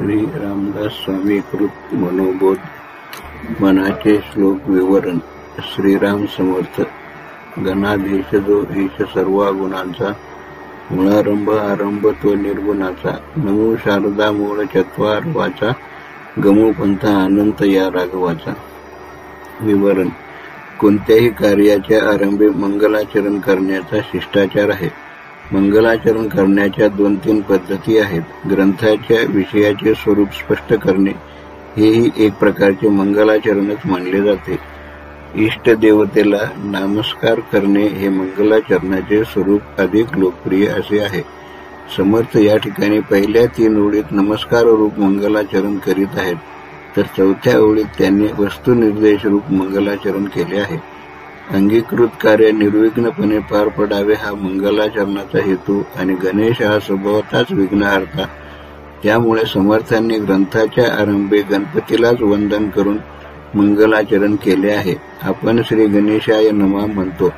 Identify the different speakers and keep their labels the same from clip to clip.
Speaker 1: श्री रामदास स्वामी कृत मनोबोध मनाचे श्लोक विवरण श्रीराम समर्थ गणाधीश जो ईश सर्व गुणांचा मुळारंभ आरंभ तो निर्गुणाचा नमो शारदा मूळ चत्वार वाचा गमोपंथ अनंत या राघवाचा. विवरण कोणत्याही कार्याच्या आरंभी मंगलाचरण करण्याचा शिष्टाचार आहे. मंगलाचरण करण्याच्या दोन तीन पद्धती आहेत. ग्रंथाच्या विषयाचे स्वरूप स्पष्ट करणे. हेही एक प्रकारचे मंगलाचरणच मानले जाते. इष्ट देवतेला नमस्कार करणे हे मंगलाचरणाचे स्वरूप अधिक लोकप्रिय असे आहे. समर्थ या ठिकाणी पहिल्या तीन ओळीत नमस्कार रूप मंगलाचरण करीत आहेत. तर चौथ्या ओळीत त्यांनी वस्तुनिर्देश रूप मंगलाचरण केले आहे. अंगीकृत कार्य निर्विघ्नपणे पार पडावे हा मंगलाचरणाचा हेतू आणि गणेश हा स्वभावताच विघ्नहर्ता. त्यामुळे समर्थांनी ग्रंथाच्या आरंभी गणपतीलाच वंदन करून मंगलाचरण केले आहे. आपण श्री गणेशाय नमा म्हणतो.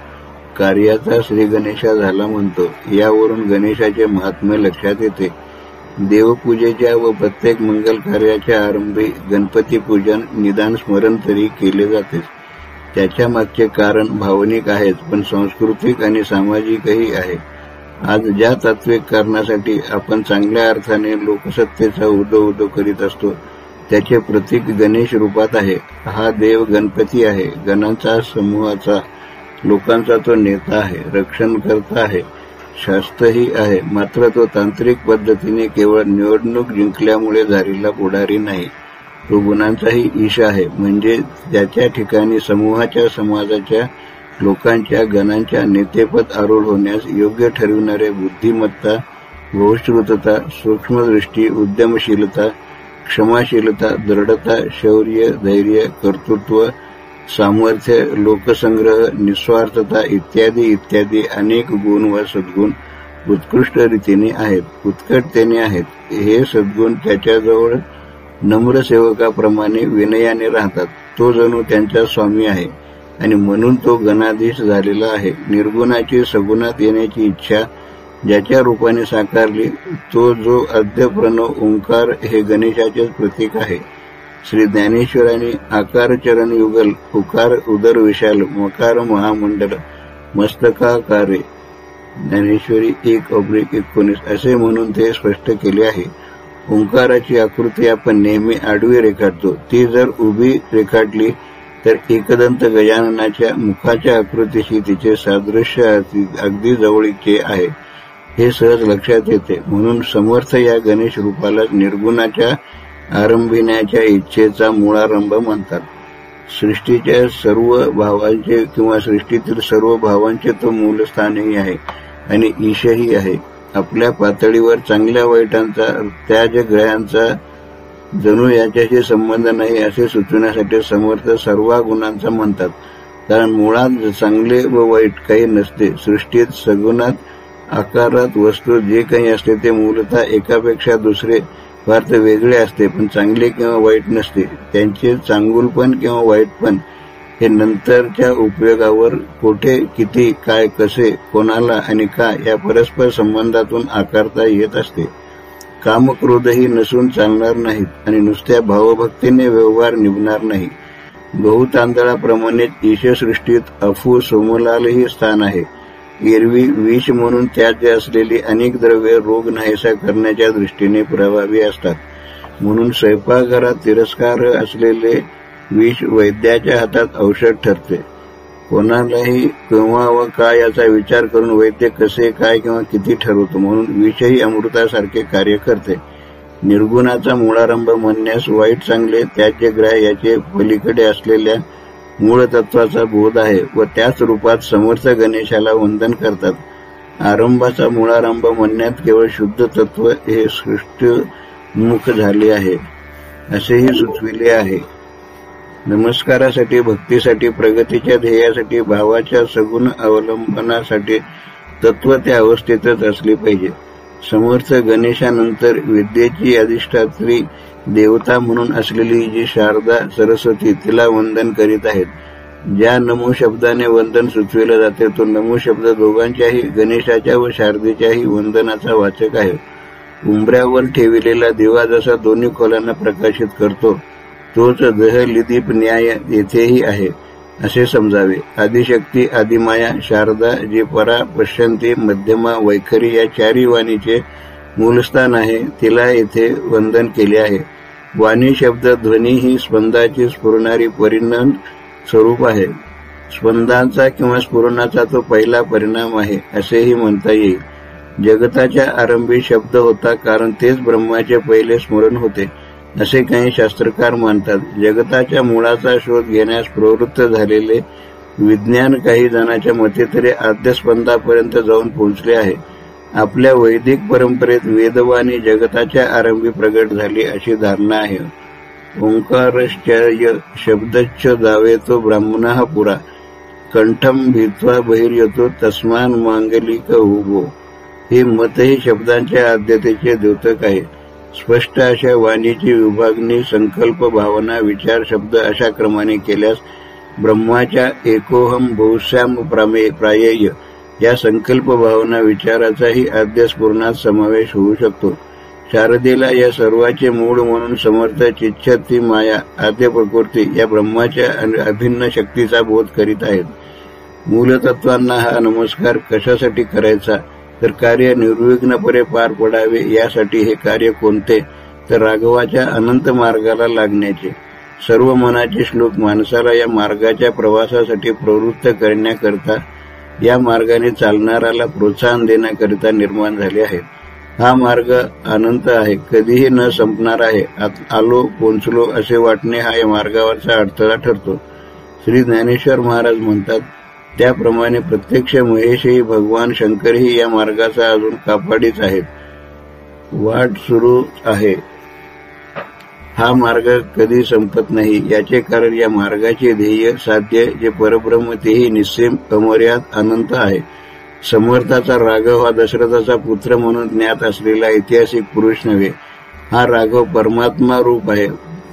Speaker 1: कार्याचा श्री गणेशा झाला म्हणतो. यावरून गणेशाचे महात्म्य लक्षात येते. देवपूजेच्या व प्रत्येक मंगल कार्याच्या आरंभी गणपती पूजन निदान स्मरण तरी केले जातेच त्याच्या मागचे कारण भावनिक आहेत पण सांस्कृतिक आणि सामाजिकही आहे. आज ज्या तात्विक कारणासाठी आपण चांगल्या अर्थाने लोकसत्तेचा उदो उदो करीत असतो त्याचे प्रतीक गणेश रूपात आहे. हा देव गणपती आहे. गणांचा समूहाचा लोकांचा तो नेता आहे. रक्षण करता आहे. शास्त्रही आहे. मात्र तो तांत्रिक पद्धतीने केवळ निवडणूक जिंकल्यामुळे झालेला पुढारी नाही. तो गुणांचाही ईश आहे. म्हणजे त्याच्या ठिकाणी समूहाच्या समाजाच्या लोकांच्या गणांच्या नेतेपद आरोढ होण्यास योग्य ठरविणारे बुद्धिमत्ता बहुश्रुतता सूक्ष्मदृष्टी उद्यमशीलता क्षमाशीलता दृढता शौर्य धैर्य कर्तृत्व सामर्थ्य लोकसंग्रह निस्वार्थता इत्यादी इत्यादी अनेक गुण व सद्गुण उत्कृष्ट रीतीने आहेत उत्कटतेने आहेत. हे सद्गुण त्याच्याजवळ नम्र सेवकाप्रमाणे विनयाने राहतात. तो जणू त्यांचा स्वामी आहे आणि म्हणून तो गणाधीश झालेला आहे. निर्गुणाची सगुणात येण्याची इच्छा ज्याच्या रूपाने साकारली तो जो प्रणव ओंकार हे गणेशाचे प्रतीक आहे. श्री ज्ञानेश्वरांनी आकार चरण युगल हुकार उदर विशाल मकार महामंडल मस्तकाकारे ज्ञानेश्वरी एक अब्रिक एकोणीस असे म्हणून ते स्पष्ट केले आहे. ओंकाराची आकृती आपण नेहमी आडवी रेखाटतो. ती जर उभी रेखाटली तर एकदंत गजाननाच्या मुखाच्या आकृतीशी तिचे सादृश्य अगदी जवळीचे आहे. हे सहज लक्षात येते. म्हणून समर्थ या गणेश रूपाला निर्गुणाच्या आरंभिण्याच्या इच्छेचा मुळारंभ म्हणतात. सृष्टीच्या सर्व भावांचे किंवा सृष्टीतील सर्व भावांचे तो मूलस्थानही आहे आणि ईशही आहे. आपल्या पातळीवर चांगल्या वाईटांचा त्याज ग्रहांचा जणू याच्याशी संबंध नाही असे सुचविण्यासाठी समर्थ सर्व गुणांचा म्हणतात. कारण मुळात चांगले व वाईट काही नसते. सृष्टीत सगुणात आकारात वस्तू जे काही असते ते मूलतः एकापेक्षा दुसरे फार वेगळे असते. पण चांगले किंवा वाईट नसते. त्यांचे चांगुलपण किंवा वाईटपण हे नंतरच्या उपयोगावर कुठे किती काय कसे कोणाला आणि का या परस्पर संबंधातून आकारता येत असते. कामक्रोधही नसून चालणार नाहीत आणि नुसत्या भावभक्तीने व्यवहार निभणार नाही. बहुतांदळाप्रमाणे ईशसृष्टीत अफू सोमलालही स्थान आहे. एरवी विष म्हणून त्यात असलेली अनेक द्रव्य रोग नाहीसा करण्याच्या दृष्टीने प्रभावी असतात. म्हणून स्वयंपाकघरात तिरस्कार असलेले विष वैद्याच्या हातात औषध ठरते. कोणालाही केव्हा व काय याचा विचार करून वैद्य कसे काय किंवा किती ठरवतो म्हणून विषही अमृतासारखे कार्य करते. निर्गुणाचा मुळारंभ म्हणण्यास वाईट चांगले त्याचे ग्रह याचे पलीकडे असलेल्या मूळ तत्वाचा बोध आहे व त्याच रूपात समर्थ गणेशाला वंदन करतात. आरंभाचा मुळारंभ म्हणण्यात केवळ शुद्ध तत्व हे सृष्टीमुख झाले आहे असेही सुचविले आहे. नमस्कारासाठी भक्तीसाठी प्रगतीच्या ध्येयासाठी भावाच्या सगुण अवलंबनासाठी तत्व त्या अवस्थेतच असली पाहिजे. समर्थ गणेशानंतर विद्येची अधिष्ठात्री देवता म्हणून असलेली जी शारदा सरस्वती तिला वंदन करीत आहेत. ज्या नमो शब्दाने वंदन सुचविलं जाते तो नमो शब्द दोघांच्याही गणेशाच्या व शारदेच्याही वंदनाचा वाचक आहे. उंबऱ्यावर ठेविलेला दिवा जसा दोन्ही खोलांना प्रकाशित करतो तोच दहलिदीप न्याय येथेही आहे असे समजावे. आदिशक्ती आदिमाया शारदा जी परा पश्यंती मध्यमा वैखरी या चारी वाणीचे मूलस्थान आहे तिला येथे वंदन केले आहे. वाणी शब्द ध्वनी ही स्पंदाची स्फुरणारी परिणाम स्वरूप आहे. स्पंदांचा किंवा स्फुरणाचा तो पहिला परिणाम आहे असेही म्हणता येईल. जगताच्या आरंभी शब्द होता कारण तेच ब्रह्माचे पहिले स्मरण होते. असे काही शास्त्रकार मानतात जगताच्या मुळाचा शोध घेण्यास प्रवृत्त झालेले विज्ञान काही जणांच्या मते तरी आद्यस्पंदापर्यंत जाऊन पोहोचले आहे. आपल्या वैदिक परंपरेत वेदवाणी जगताच्या आरंभी प्रगट झाली अशी धारणा आहे. ओंकारश्चर्य शब्दच्छ जावेतो ब्राह्मण पुरा. कंठम भित्वा बहिर्यतो तस्मान मांगलिक हुगो हे मतही शब्दांच्या आद्यतेचे द्योतक आहे स्पष्ट अशा वाणीची विभागणी संकल्प भावना विचार शब्द अशा क्रमाने केल्यास ब्रह्माच्या एकोहम बहुश्याम प्रायेय या संकल्प भावना विचाराचाही आद्यस्पूर्णात समावेश होऊ शकतो. शारदेला या सर्वाचे मूळ म्हणून समर्थ चिच्छती माया आद्य प्रकृती या ब्रह्माच्या अभिन्न शक्तीचा बोध करीत आहेत. मूलतत्वांना हा नमस्कार कशासाठी करायचा? तर कार्य निर्विघ्नपणे पार पडावे यासाठी हे कार्य कोणते? तर राघवाच्या अनंत मार्गाला लागण्याचे. सर्व मनाचे श्लोक माणसाला या मार्गाच्या प्रवासासाठी प्रवृत्त करण्याकरता या मार्गाने चालणाऱ्याला प्रोत्साहन देण्याकरिता निर्माण झाले आहेत. हा मार्ग अनंत आहे कधीही न संपणार आहे. आलो पोचलो असे वाटणे हा या मार्गावरचा अडथळा ठरतो. श्री ज्ञानेश्वर महाराज म्हणतात त्याप्रमाणे प्रत्यक्ष महेशही भगवान शंकरही या मार्गाचा अजून कापाडीच आहेत. वाट सुरू आहे. हा मार्ग कधी संपत नाही याचे कारण या मार्गाचे ध्येय साध्य जे परब्रह्म तेही निस्सेम अमर्याद अनंत आहे. समर्थाचा राघव हा दशरथाचा पुत्र म्हणून ज्ञात असलेला ऐतिहासिक पुरुष नव्हे. हा राघव परमात्मा रूप आहे.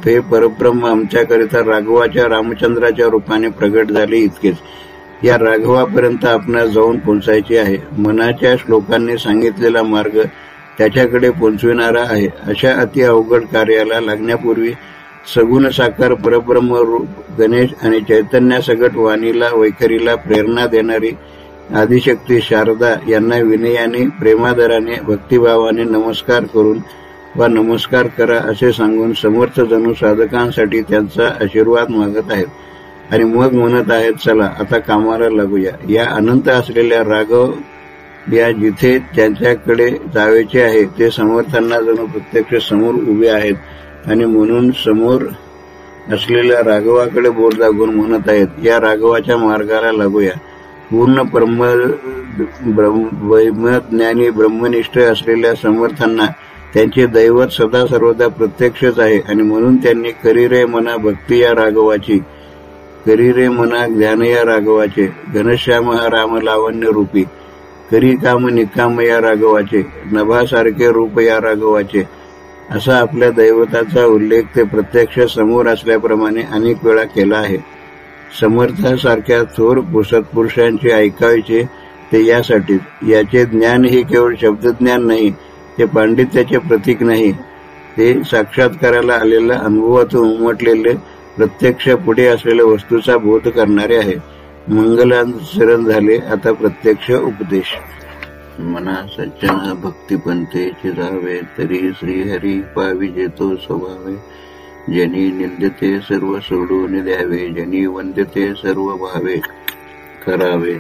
Speaker 1: हे परब्रह्म आमच्याकरिता राघवाच्या रामचंद्राच्या रूपाने प्रगट झाले इतकेच. या राघवापर्यंत आपणास जाऊन पोहोचायचे आहे. मनाच्या श्लोकांनी सांगितलेला मार्ग त्याच्याकडे पोचविणारा आहे. अशा अति अवघड कार्याला लागण्यापूर्वी सगुण साकार परब्रह्म गणेश आणि चैतन्यासगट वाणीला वैखरीला प्रेरणा देणारी आदिशक्ती शारदा यांना विनयाने प्रेमादराने भक्तिभावाने नमस्कार करून वा नमस्कार करा असे सांगून समर्थ जणू साधकांसाठी त्यांचा आशीर्वाद मागत आहेत. आणि मग म्हणत आहेत चला आता कामाला लागूया. या अनंत असलेल्या राघव या जिथे त्यांच्याकडे जावेचे आहे ते समर्थांना जणू प्रत्यक्ष समोर उभे आहेत. आणि म्हणून समोर असलेल्या राघवाकडे बोट दाखवून म्हणत आहेत या राघवाच्या मार्गाला लागूया. पूर्ण ब्रह्म ज्ञानी ब्रह्मनिष्ठ असलेल्या समर्थांना त्यांचे दैवत सदा सर्वदा प्रत्यक्षच आहे. आणि म्हणून त्यांनी करी मना भक्ती या राघवाची. करी रे मना ज्ञान या राघवाचे. घनश्याम हा राम लावण्य रूपी. करी काम निकाम या राघवाचे. नभासारखे रूप या राघवाचे. असा आपल्या दैवताचा उल्लेख ते प्रत्यक्ष समोर असल्याप्रमाणे अनेक वेळा केला आहे. समर्थासारख्या थोर पुरुषांचे ऐकायचे ते यासाठी. याचे ज्ञान हे केवळ शब्दज्ञान नाही ते पांडित्याचे प्रतीक नाही. ते साक्षात्काराला आलेल्या अनुभवातून उमटलेले प्रत्यक्ष पुढे असलेल्या वस्तूचा बोध करणारे आहे. मंगलाचरण झाले आता प्रत्यक्ष उपदेश. मना सज्जन भक्तिपंथे चिरावे तरी श्रीहरी पाविजेतो स्वभावे. जनी निंदते सर्व सोडून द्यावे जनी वंदते सर्व भावे करावे.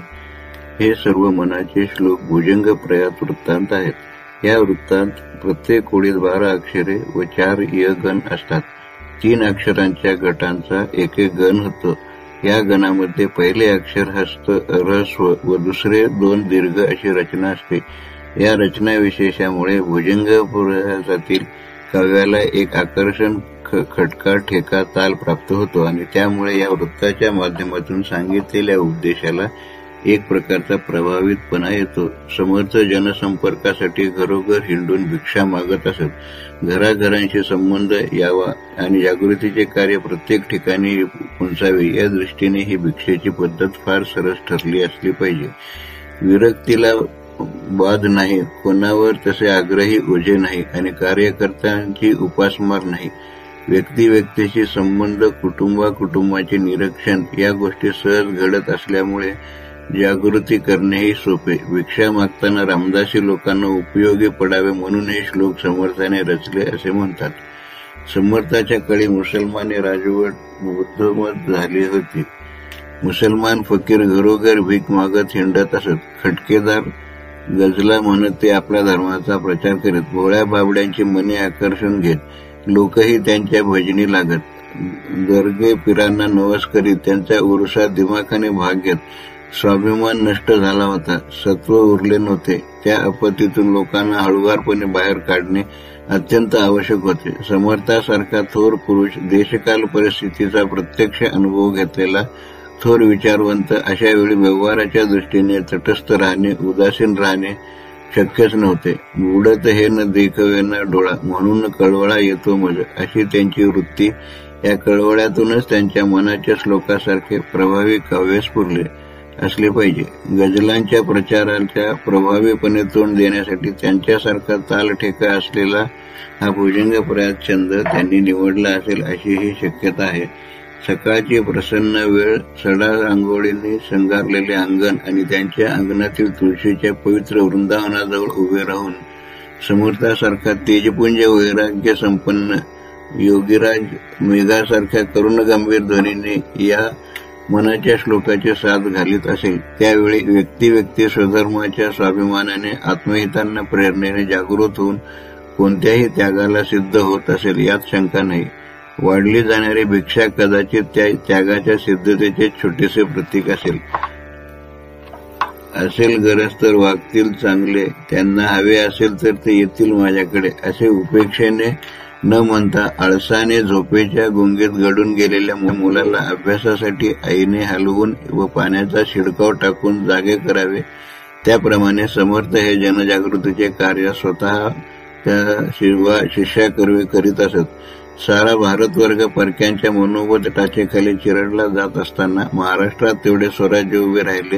Speaker 1: हे सर्व मनाचे श्लोक भुजंग प्रयात वृत्तांत आहेत. या वृत्तांत प्रत्येक ओळीत बारा अक्षरे व चार यगण असतात. तीन अक्षरांच्या गटांचा एक एक गण होतो. या गणामध्ये पहिले अक्षर हस्त रस्व व दुसरे दोन दीर्घ अशी रचना असते. या रचना विशेषामुळे भुजंगपुरातील काव्याला एक आकर्षण खटका ठेका ताल प्राप्त होतो आणि त्यामुळे या वृत्ताच्या माध्यमातून सांगितलेल्या उद्देशाला एक प्रकारचा प्रभावितपणा येतो. समर्थ जनसंपर्कासाठी घरोघर हिंडून भिक्षा मागत असत. घराघरांशी संबंध यावा आणि जागृतीचे कार्य प्रत्येक ठिकाणी उंचावे या दृष्टीने ही भिक्षेची पद्धत फार सरस ठरली असली पाहिजे. विरक्तीला बाद नाही कोणावर तसे आग्रही ओझे नाही आणि कार्यकर्त्यांची उपासमार नाही. व्यक्ती व्यक्तीशी संबंध कुटुंबा कुटुंबाचे निरीक्षण या गोष्टी सहज घडत असल्यामुळे जागृती करणेही सोपे. भिक्षा मागताना रामदासी लोकांना उपयोगी पडावे म्हणून हे श्लोक समर्थाने रचले असे म्हणतात. समर्थाच्या काळी मुसलमाने राजवट बुद्धमत झाली होती. मुसलमान फकीर घरोघर भीक मागत हिंडत असत. खटकेदार गजला म्हणत ते आपल्या धर्माचा प्रचार करीत. भोळ्या बाबड्यांची मने आकर्षण घेत. लोकही त्यांच्या भजनी लागत. दर्गे पिरांना नवस करीत. त्यांच्या उरुसात दिमाखाने भाग घेत. स्वाभिमान नष्ट झाला होता. सत्व उरले नव्हते. त्या आपत्तीतून लोकांना हळुवारपणे बाहेर काढणे अत्यंत आवश्यक होते. समर्थासारखा थोर पुरुष देशकाल परिस्थितीचा प्रत्यक्ष अनुभव घेतलेला थोर विचारवंत अशा वेळी व्यवहाराच्या दृष्टीने तटस्थ राहणे उदासीन राहणे शक्यच नव्हते. बुडत हे न देखवे न डोळा म्हणून कळवळा येतो मज अशी त्यांची वृत्ती या कळवळ्यातूनच त्यांच्या मनाच्या श्लोकासारखे प्रभावी काव्य स्फुरले असले पाहिजे. गझलांच्या प्रचाराच्या प्रभावीपणे तोंड देण्यासाठी त्यांच्यासारखा तालठेका असलेला हा भुजंगप्रयात छंद त्यांनी निवडला असेल अशीही शक्यता आहे. सकाळची प्रसन्न वेळ सडा रांगोळींनी संगारलेले अंगण आणि त्यांच्या अंगणातील तुळशीच्या पवित्र वृंदावनाजवळ उभे राहून समर्थासारखा तेजपुंज वैराग्य संपन्न योगीराज मेघासारख्या करुण गंभीर ध्वनीने या मनाच्या श्लोकाचे साथ घालीत असेल त्यावेळी व्यक्ती व्यक्ती स्वधर्माच्या स्वाभिमानाने आत्महितांना प्रेरणेने जागृत होऊन कोणत्याही त्यागाला सिद्ध होत असेल यात शंका नाही. वाढली जाणारी भिक्षा कदाचित त्या त्यागाच्या सिद्धतेचे छोटेसे प्रतीक असेल. असेल गरज तर वागतील चांगले. त्यांना हवे असेल तर ते येतील माझ्याकडे. असे उपेक्षेने न म्हणता आळसाने झोपेच्या गुंगीत घडून गेलेल्या मुलाला अभ्यासासाठी आईने हलवून व पाण्याचा शिडकाव टाकून जागे करावे. त्याप्रमाणे समर्थ हे जनजागृतीचे कार्य स्वतः त्या शिष्याकर्वी करीत असत. सारा भारतवर्ग परक्यांच्या मनोबत टाचेखाली चिरडला जात असताना महाराष्ट्रात तेवढे स्वराज्य उभे राहिले.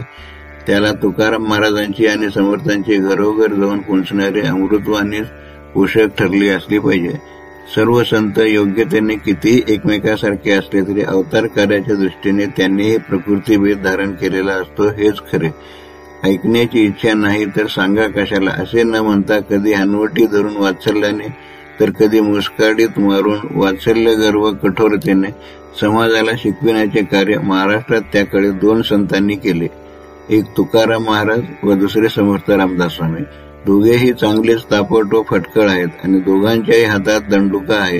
Speaker 1: त्याला तुकाराम महाराजांची आणि समर्थांची घरोघर जाऊन पोचणारी अमृतवाणी पोषक ठरली असली पाहिजे. सर्व संत योग्यतेने कितीही एकमेकासारखे असले तरी अवतार कार्याच्या दृष्टीने त्यांनीही प्रकृतीभेद धारण केलेला असतो हेच खरे. ऐकण्याची इच्छा नाही तर सांगा कशाला असे न म्हणता कधी हनवटी धरून वात्सल्याने तर कधी मुस्काडीत मारून वात्सल्य गर्व कठोरतेने समाजाला शिकविण्याचे कार्य महाराष्ट्रात त्याकडे दोन संतांनी केले. एक तुकाराम महाराज व दुसरे समर्थ रामदास स्वामी. दोघेही चांगलेच तापट व फटकळ आहेत आणि दोघांच्याही हातात दंडुका आहे.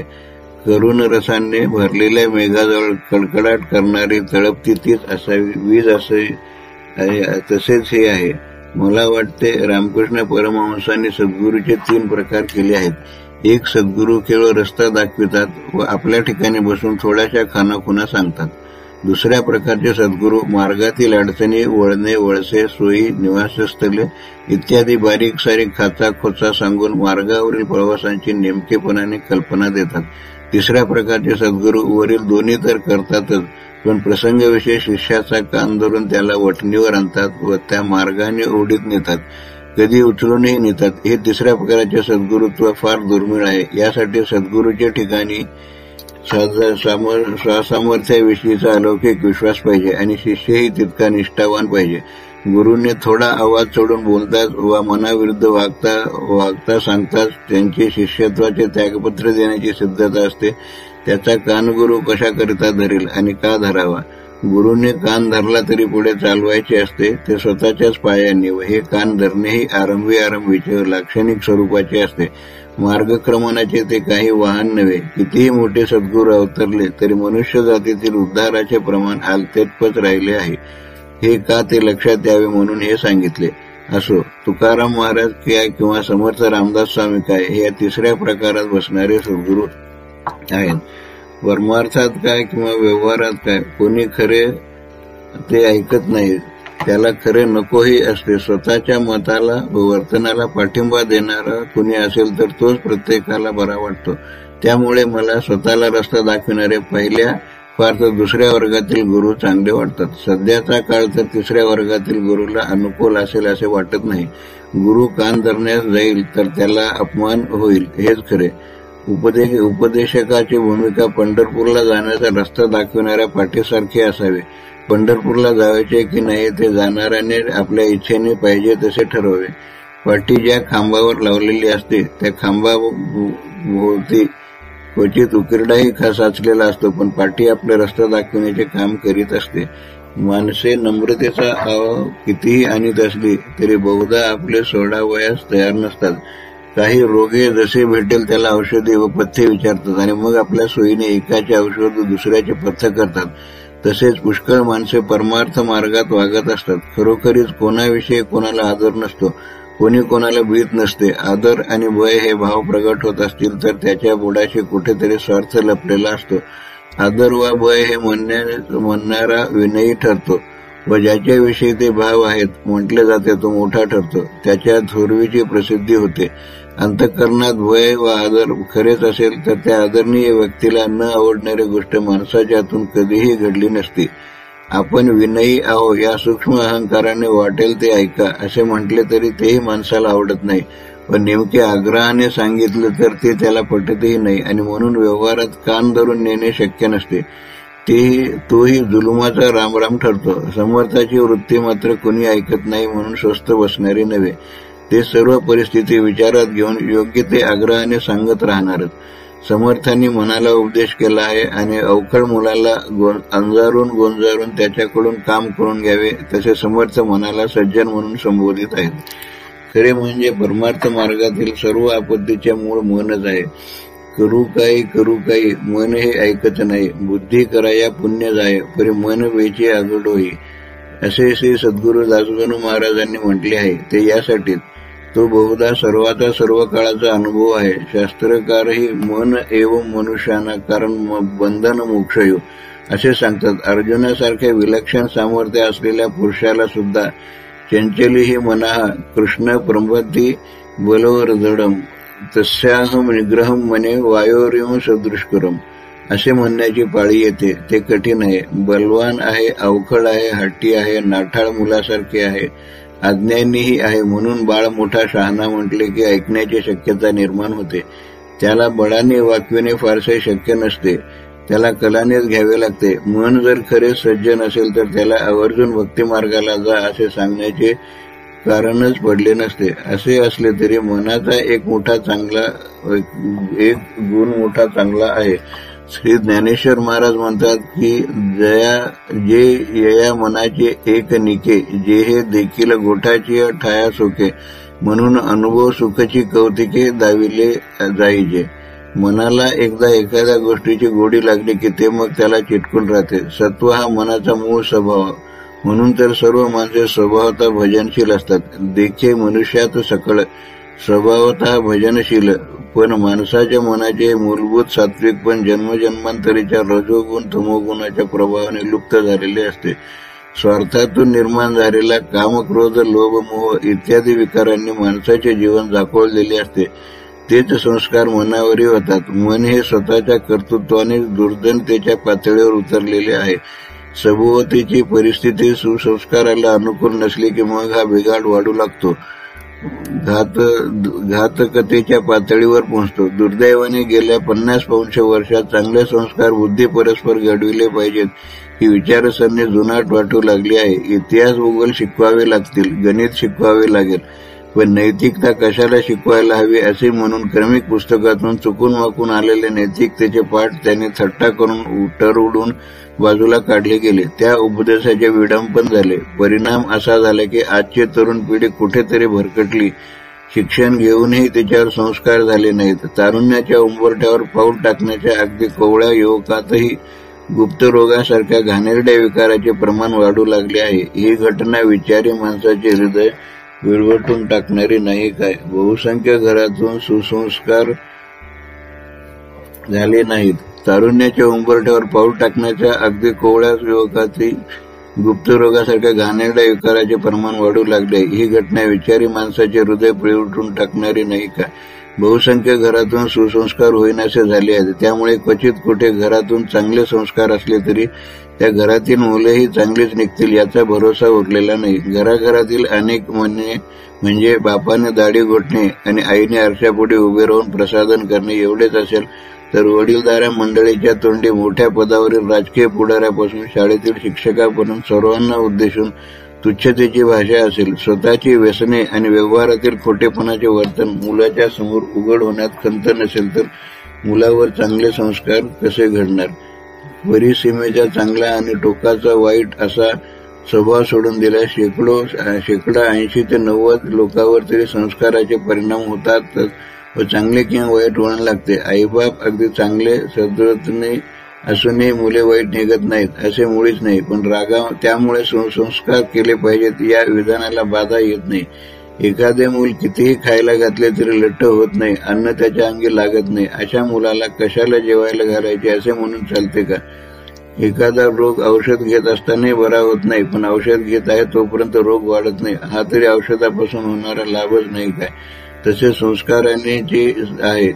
Speaker 1: करुण रसाने भरलेल्या मेघाजवळ कडकडाट करणारी तळपती तीच असावी वीज असे तसेच हे आहे. मला वाटते रामकृष्ण परमहंसांनी सद्गुरूचे तीन प्रकार केले आहेत. एक सद्गुरू केवळ रस्ता दाखवितात व आपल्या ठिकाणी बसून थोड्याशा खानाखुना सांगतात. दुसऱ्या प्रकारचे सद्गुरू मार्गातील अडचणी वळणे वळसे सोयी निवासस्थले इत्यादी बारीक सारीक खाचा खोचा सांगून मार्गावरील प्रवासांची नेमकेपणाने कल्पना देतात. तिसऱ्या प्रकारचे सद्गुरू वरील दोन्ही तर करतातच पण प्रसंगविषयी शिष्याचा कान धरून त्याला वटणीवर आणतात व त्या मार्गाने ओढीत नेतात. कधी उचलूनही नेतात. हे तिसऱ्या प्रकारचे सद्गुरुत्व फार दुर्मिळ आहे. यासाठी सद्गुरूच्या ठिकाणी स्वासामर्थ्याविषयीचा अलौकिक विश्वास पाहिजे आणि शिष्यही तितका निष्ठावान पाहिजे. गुरुने थोडा आवाज सोडून बोलतात वा मनाविरुद्ध वागता वागता सांगताच त्यांचे शिष्यत्वाचे त्यागपत्र देण्याची सिद्धता असते. त्याचा कान गुरु कशाकरिता धरेल आणि का धरावा? गुरुने कान धरला तरी पुढे चालवायचे असते. ते स्वतःच्याच पायांनी व हे कान धरणेही आरंभी आरंभीचे लाक्षणिक स्वरूपाचे असते. मार्गक्रमणाचे ते काही वाहन नव्हे. कितीही मोठे सद्गुरू अवतरले तरी मनुष्य जातीतील उद्धाराचे प्रमाण आलतेतपच राहिले आहे. हे का ते लक्षात यावे म्हणून हे सांगितले. असो तुकाराम महाराज काय किंवा समर्थ रामदास स्वामी काय हे या तिसऱ्या प्रकारात बसणारे सद्गुरू आहेत. वर्मार्थात काय किंवा व्यवहारात काय कोणी खरे ते ऐकत नाही त्याला खरे नकोही असते. स्वतःच्या मताला व वर्तनाला पाठिंबा देणारा कुणी असेल तर तोच प्रत्येकाला बरा वाटतो. त्यामुळे मला स्वतःला रस्ता दाखविणारे पहिल्या फार तर दुसऱ्या वर्गातील गुरु चांगले वाटतात. सध्याचा काळ तर तिसऱ्या वर्गातील गुरुला अनुकूल असेल असे वाटत नाही. गुरु कान धरण्यास जाईल तर त्याला अपमान होईल हेच खरे. उपदेश उपदेशकाची भूमिका पंढरपूरला जाण्याचा रस्ता दाखविणाऱ्या पाठीसारखी असावी. पंढरपूरला जायचे की नाही ते जाणाऱ्याने आपल्या इच्छेने पाहिजे तसे ठरवावे. पाठी ज्या खांबावर लावलेली असते त्या खांबाभोवती क्वचित उकिरडाही साचलेला असतो पण पाठी आपले रस्ता दाखविण्याचे काम करीत असते. माणसे नम्रतेचा अभाव कितीही आणीत असली तरी बहुधा आपले सोडावयास तयार नसतात. काही रोगे जसे भेटेल त्याला औषधे व पथ्य विचारतात आणि मग आपल्या सोयीने एकाचे औषध दुसऱ्याचे पथ्य करतात. तसेच पुष्कळ माणसे परमार्थ मार्गात वागत असतात. खरोखरीच कोणाविषयी कोणाला आदर नसतो कोणी कोणाला भीत नसते. आदर आणि भय हे भाव प्रगट होत असतील तर त्याच्या बुडाशी कुठेतरी स्वार्थ लपलेला असतो. आदर वा भय हे म्हणणारा विनयी ठरतो व ज्याच्याविषयी ते भाव आहेत म्हटले जाते तो मोठा ठरतो. त्याच्या थोरवीची प्रसिद्धी होते. अंतकरणात भय व आदर खरेच असेल तर त्या आदरणीय व्यक्तीला न आवडणारी गोष्ट माणसाच्या हातून कधीही घडली नसती. आपण विनयी आहो या सूक्ष्म अहंकाराने वाटेल ते ऐका असे म्हटले तरी तेही माणसाला आवडत नाही. पण नेमके आग्रहाने सांगितले तर ते त्याला पटतही नाही आणि म्हणून व्यवहारात कान धरून नेणे शक्य नसते. तेही तोही जुलुमाचा रामराम ठरतो. समर्थाची वृत्ती मात्र कुणी ऐकत नाही म्हणून स्वस्त बसणारी नव्हे. ते सर्व परिस्थिती विचारात घेऊन योग्य ते आग्रहाने सांगत राहणारच समर्थांनी मनाला उपदेश केला आहे आणि अवखळ मुलाला अंजारून गोंजारून त्याच्याकडून काम करून घ्यावे तसे समर्थ मनाला सज्जन म्हणून संबोधित आहेत. खरे म्हणजे परमार्थ मार्गातील सर्व आपत्तीचे मूळ मनच आहे. करू काही करू काही मन हे ऐकत नाही. बुद्धी कराया पुण्य जाय परी मन वेची आगड होई असे श्री सद्गुरू दासगणू महाराजांनी म्हटले आहे ते यासाठीच. तो बहुधा सर्वाचा सर्व काळाचा अनुभव आहे. शास्त्रकारही मन एवं मनुष्याना कारण बंधन मोक्षयो. असे सांगतात. अर्जुनासारख्या विलक्षण सामर्थ्य असलेल्या पुरुषाला सुद्धा चंचली ही मना कृष्ण प्रमती बलवर दडम तस्याहम निग्रहम मने वायोरिम सदृष्करम. असे म्हणण्याची पाळी येते. ते कठीण आहे. बलवान आहे अवखळ आहे हट्टी आहे नाठाळ मुलासारखे आहे. अज्ञानीही आहे म्हणून बाळ मोठा शहाणा म्हटले की ऐकण्याची शक्यता निर्माण होते. त्याला बळाने वाकविणे फारसे शक्य नसते. त्याला कलानेच घ्यावे लागते. मन जर खरे सज्जन असेल तर त्याला आवर्जून भक्तिमार्गाला जा असे सांगण्याचे कारणच पडले नसते. असे असले तरी मनाचा एक मोठा चांगला एक गुण मोठा चांगला आहे. श्री ज्ञानेश्वर महाराज म्हणतात की जया जे यया मनाचे एक निके जे हे देखील गोठाची ठाया सुखे म्हणून अनुभव सुखची कौतिके दाविले जाईजे. मनाला एकदा एखाद्या गोष्टीची गोडी लागली की ते मग त्याला चिटकून राहते. सत्व हा मनाचा मूळ स्वभाव. म्हणून तर सर्व माणसे स्वभावता भजनशील असतात. देखे मनुष्यात सकळ स्वभावतः भजनशील पण माणसाच्या मनाचे मूलभूत सात्विक पण जन्मजन्मांतरीच्या रजोगुण तमोगुणाच्या प्रभावाने लुप्त झालेले असते. स्वार्थातून निर्माण झालेला कामक्रोध लोभ मोह इत्यादी विकारांनी माणसाचे जीवन झाकोळलेले असते. तेच संस्कार मनावरही होतात. मन हे स्वतःच्या कर्तृत्वाने दुर्दनतेच्या पातळीवर उतरलेले आहे. सभोवतीची परिस्थिती सुसंस्काराला अनुकूल नसली की मग हा बिघाड वाढू लागतो. घात घातकतेच्या पातळीवर पोहोचतो. दुर्दैवाने गेल्या पन्नास पंश वर्षात चांगले संस्कार बुद्धी परस्पर घडविले पाहिजेत ही विचारसरणी जुनाट वाटू लागली आहे. इतिहास भूगोल शिकवावे लागतील गणित शिकवावे लागेल पण नैतिकता कशाला शिकवायला हवी असे म्हणून क्रमिक पुस्तकातून चुकून वाकून आलेले नैतिकतेचे पाठ त्याने थट्टा करून उटर उडून बाजूला काढले गेले. त्या उपदेशाचे विडंबन झाले. परिणाम असा झाला की आजची तरुण पिढी कुठेतरी भरकटली. शिक्षण घेऊनही त्याच्यावर संस्कार झाले नाहीत. तारुण्याच्या उंबरट्यावर पाऊल टाकण्याच्या अगदी कोवळ्या युवकातही गुप्त रोगासारख्या घाणेरड्या विकाराचे प्रमाण वाढू लागले आहे. ही घटना विचारी माणसाचे हृदय विळवटून टाकणारी नाही काय? बहुसंख्य घरातून सुसंस्कार झाले नाहीत. तारुण्याच्या उंबरठ्यावर पाऊल टाकण्याच्या अगदी कोवळ्या युवकाची गुप्तरोगासारख्या घाणेरड्या विकाराचे प्रमाण वाढू लागले. ही घटना विचारी माणसाचे हृदय पिळवटून टाकणारी नाही का? बहुसंख्य घरातून सुसंस्कार होईनासे झाले आहेत. त्यामुळे क्वचित कुठे घरातून चांगले संस्कार असले तरी त्या घरातील मुलेही चांगलीच निघतील याचा भरोसा उरलेला नाही. घराघरातील अनेक म्हणणे म्हणजे बापाने दाढी घोटणे आणि आईने आरशापुढे उभे राहून प्रसादन करणे एवढेच असेल तर वडीलधाऱ्या मंडळीच्या तोंडी मोठ्या पदावरील राजकीय पुढाऱ्यापासून शाळेतील शिक्षकापर्यंत सर्वांना उद्देशून तुच्छतेची भाषा असेल स्वतःची व्यसने आणि व्यवहारातील खोटेपणाचे वर्तन मुलाच्या समोर उघड होण्यात खंत नसेल तर मुलावर चांगले संस्कार कसे घडणार? परिसीमेचा चांगला आणि टोकाचा वाईट असा स्वभाव सोडून दिला शेकडो शेकडा ऐंशी ते नव्वद लोकांवर तरी संस्काराचे परिणाम होतात व चांगले किंवा वाईट वळण लागते. आईबाप अगदी चांगले सदृतने असूनही मुले वाईट निघत नाहीत असे मुळीच नाही. पण रागा त्यामुळे संस्कार केले पाहिजेत या विधानाला बाधा येत नाही. एखादे मूल कितीही खायला घातले तरी लठ्ठ होत नाही अन्न त्याच्या अंगी लागत नाही. अशा मुलाला कशाला जेवायला घालायचे असे म्हणून चालते का? एखादा रोग औषध घेत असतानाही बरा होत नाही पण औषध घेत आहे तोपर्यंत रोग वाढत नाही. हा तरी औषधापासून होणारा लाभच नाही काय? तसे संस्काराने जे आहेत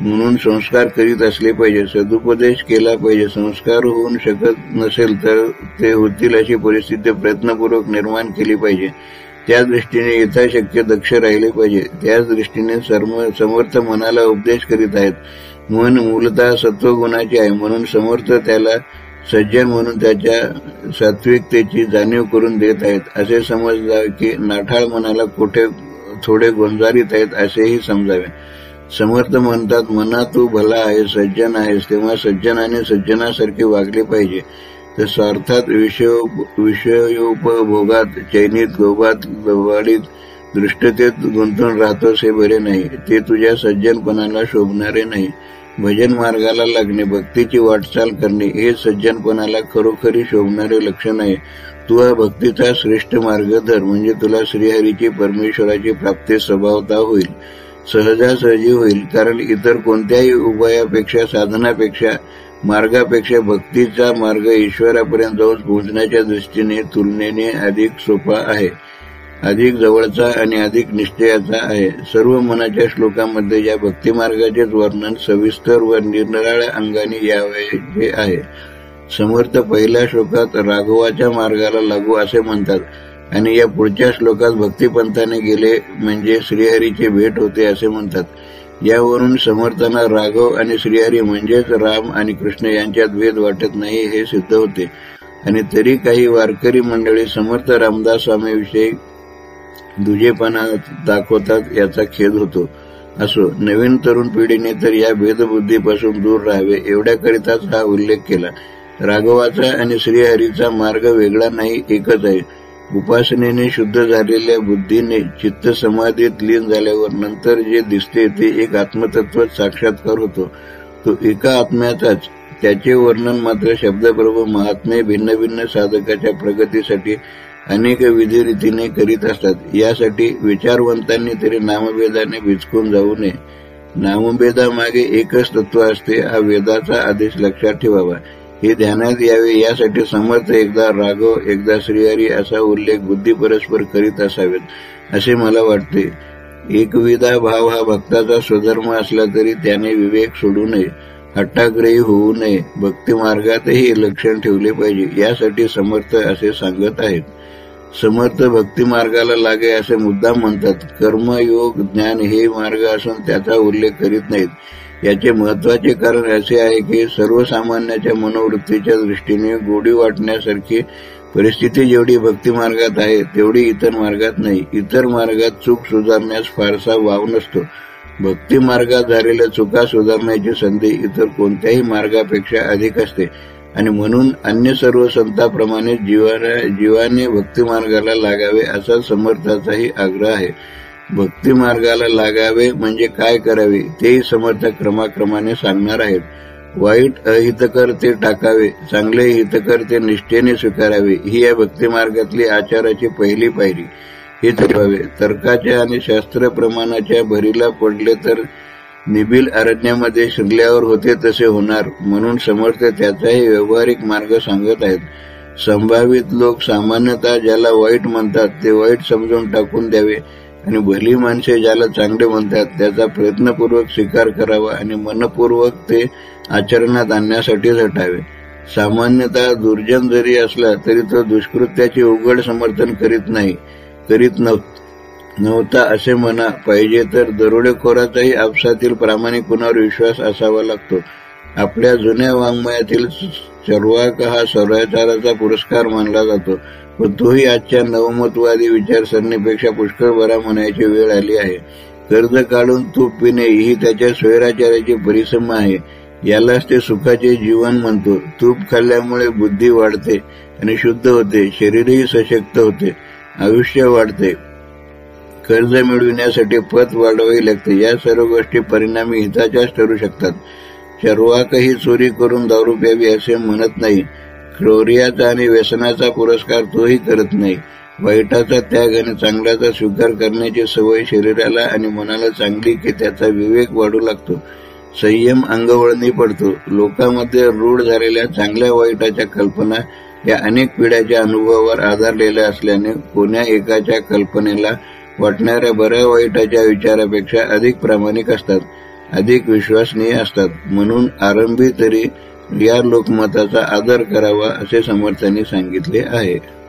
Speaker 1: म्हणून संस्कार करीत असले पाहिजे. सदुपदेश केला पाहिजे. संस्कार होऊन शकत नसेल तर ते होतील अशी परिस्थिती प्रयत्नपूर्वक निर्माण केली पाहिजे. त्या दृष्टीने यथाशक्य दक्ष राहिले पाहिजे. त्याच दृष्टीने समर्थ मनाला उपदेश करीत आहेत. मन मूलतः सत्वगुणाचे आहे. म्हणून समर्थ त्याला सज्जन म्हणून त्याच्या सात्विकतेची जाणीव करून देत आहेत. असे समजला की नाठाळ मनाला कुठे थोडे गोंजारीत आहेत असेही समजावे. समर्थ म्हणतात मना तू भला आहे सज्जन आहेस तेव्हा सज्जनाने सज्जनासारखे वागले पाहिजे. तर स्वार्थात विषयोपभोगात चैनीत गोबात गवाडीत दृष्टतेत गुंतून राहतोस हे बरे नाही. ते तुझ्या सज्जनपणाला शोभणारे नाही. भजन मार्गाला लागणे भक्तीची वाटचाल करणे हे सज्जनपणाला खरोखरी शोभणारे लक्षण आहे. तू भक्तीचा श्रेष्ठ मार्ग धर. म्हणजे तुला श्रीहरीची परमेश्वराची प्राप्ती स्वभावता होईल. सहजासहजी होईल. कारण इतर कोणत्याही उपायापेक्षा साधनापेक्षा मार्गापेक्षा भक्तीचा मार्ग ईश्वरापर्यंत जाऊन पोहोचण्याच्या दृष्टीने तुलनेने अधिक सोपा आहे. अधिक जवळचा आणि अधिक निश्चयाचा आहे. सर्व मनाच्या श्लोकांमध्ये या भक्तिमार्गाचेच वर्णन सविस्तर व निरनिराळ्या अंगाने यावे आहे समर्थ पहिल्या श्लोकात राघवाच्या मार्गाला लागू असे म्हणतात. आणि या पुढच्या श्लोकात भक्तिपंथाने गेले म्हणजे श्रीहरीची भेट होते असे म्हणतात. यावरून समर्थांना राघव आणि श्रीहरी म्हणजेच राम आणि कृष्ण यांच्यात भेद वाटत नाही हे सिद्ध होते. आणि तरी काही वारकरी मंडळी समर्थ रामदास स्वामीविषयी दुजेपणा दाखवतात याचा खेद होतो. असो नवीन तरुण पिढीने तर या भेदबुद्धीपासून दूर राहावे एवढ्याकरिताच हा उल्लेख केला. राघवाचा आणि श्रीहरीचा मार्ग वेगळा नाही एकच आहे. उपासनेने शुद्ध झालेल्या बुद्धीने चित्त समाधीत लीन झाल्यावर नंतर जे दिसते ते एक आत्मतत्व साक्षात्कार होतो. तो एका आत्म्याचाच. त्याचे वर्णन मात्र शब्दप्रभू महात्मे भिन्न भिन्न साधकाच्या प्रगतीसाठी अनेक विधिरीतीने करीत असतात. यासाठी विचारवंतांनी तरी नामभेदाने भिचकून जाऊ नये. नामभेदामागे एकच तत्व असते हा वेदाचा आदेश लक्षात ठेवावा. हे ध्यानात यावे यासाठी समर्थ एकदा राघव एकदा श्रीहरी असा उल्लेख बुद्धी परस्पर करीत असावेत असे मला वाटते. एकविधा भाव हा भक्ताचा स्वधर्म असला तरी त्याने विवेक सोडू नये हट्टाग्रही होऊ नये भक्ती मार्गातही लक्षण ठेवले पाहिजे यासाठी समर्थ असे सांगत आहेत. समर्थ भक्ती मार्गाला लागे असे मुद्दाम म्हणतात कर्मयोग ज्ञान हे मार्ग असून त्याचा उल्लेख करीत नाहीत. याचे महत्त्वाचे कारण असे आहे की सर्वसामान्याच्या मनोवृत्तीच्या दृष्टीने गोडी वाटण्यासारखी परिस्थिती जेवढी भक्ती मार्गात आहे तेवढी इतर मार्गात नाही. इतर मार्गात चूक सुधारण्यास फारसा वाव नसतो. भक्ती मार्गात झालेल्या चुका सुधारण्याची संधी इतर कोणत्याही मार्गापेक्षा अधिक असते. आणि म्हणून अन्य सर्व संतांप्रमाणे जीवाने भक्ती मार्गाला लागावे असा समर्थाचाही आग्रह आहे. भक्ती मार्गाला लागावे म्हणजे काय करावे तेही समर्थ क्रमाक्रमाने सांगणार आहेत. वाईट अहितकर ते टाकावे चांगले हितकर ते निष्ठेने स्वीकारावे ही या भक्ती मार्गातली आचाराची पहिली पायरी. हे ठरवावे तर्काच्या आणि शास्त्र प्रमाणाच्या भरीला पडले तर निबिल अरण्यामध्ये शिरल्यावर होते तसे होणार. म्हणून समर्थ त्याचाही व्यावहारिक मार्ग सांगत आहेत. संभावित लोक सामान्यतः ज्याला वाईट म्हणतात ते वाईट समजून टाकून द्यावे. आणि भली माणसे ज्याला चांगले म्हणतात त्याचा प्रयत्नपूर्वक स्वीकार करावा आणि मनपूर्वक ते आचरणात आणण्यासाठी झटावे. सामान्यतः दुर्जन जरी असला तरी तो दुष्कृत्याचे उघड समर्थन करीत नाही करीत नव्हता असे म्हणा. पाहिजे तर दरोडेखोराचाही आपसातील प्रामाणिक कुणावर विश्वास असावा लागतो. आपल्या जुन्या वाङ्मयातील चर्वाक हा सर्वाचाराचा पुरस्कार मानला जातो. व तोही आजच्या नवमतवादी विचारसरणीपेक्षा पुष्कळ बरा म्हणायची वेळ आली आहे. कर्ज काढून तूप पिणे ही त्याच्या स्वैराचाराची परिसम आहे. यालाच ते सुखाचे जीवन म्हणतो तूप खाल्ल्यामुळे बुद्धी वाढते आणि शुद्ध होते. शरीरही सशक्त होते. आयुष्य वाढते. कर्ज मिळविण्यासाठी पत वाढवावी लागते. या सर्व गोष्टी परिणामी हिताच्याच ठरू शकतात. चर्वाकही चोरी करून दारू प्यावी असे म्हणत नाही. क्रौर्याचा आणि व्यसनाचा पुरस्कार तोही करत नाही. वाईटाचा त्याग आणि चांगल्याचा स्वीकार करण्याची सवय शरीराला आणि मनाला चांगली की त्याचा विवेक वाढू लागतो. संयम अंगवळणी पडतो. लोकांमध्ये रूढ झालेल्या चांगल्या वाईटाच्या कल्पना या अनेक पिढ्याच्या अनुभवावर आधारलेल्या असल्याने कोण्या एकाच्या कल्पनेला वाटणाऱ्या बऱ्या वाईटाच्या विचारापेक्षा अधिक प्रामाणिक असतात अधिक विश्वसनीय असतात. म्हणून आरंभी तरी या लोकमताचा आदर करावा असे समर्थांनी सांगितले आहे.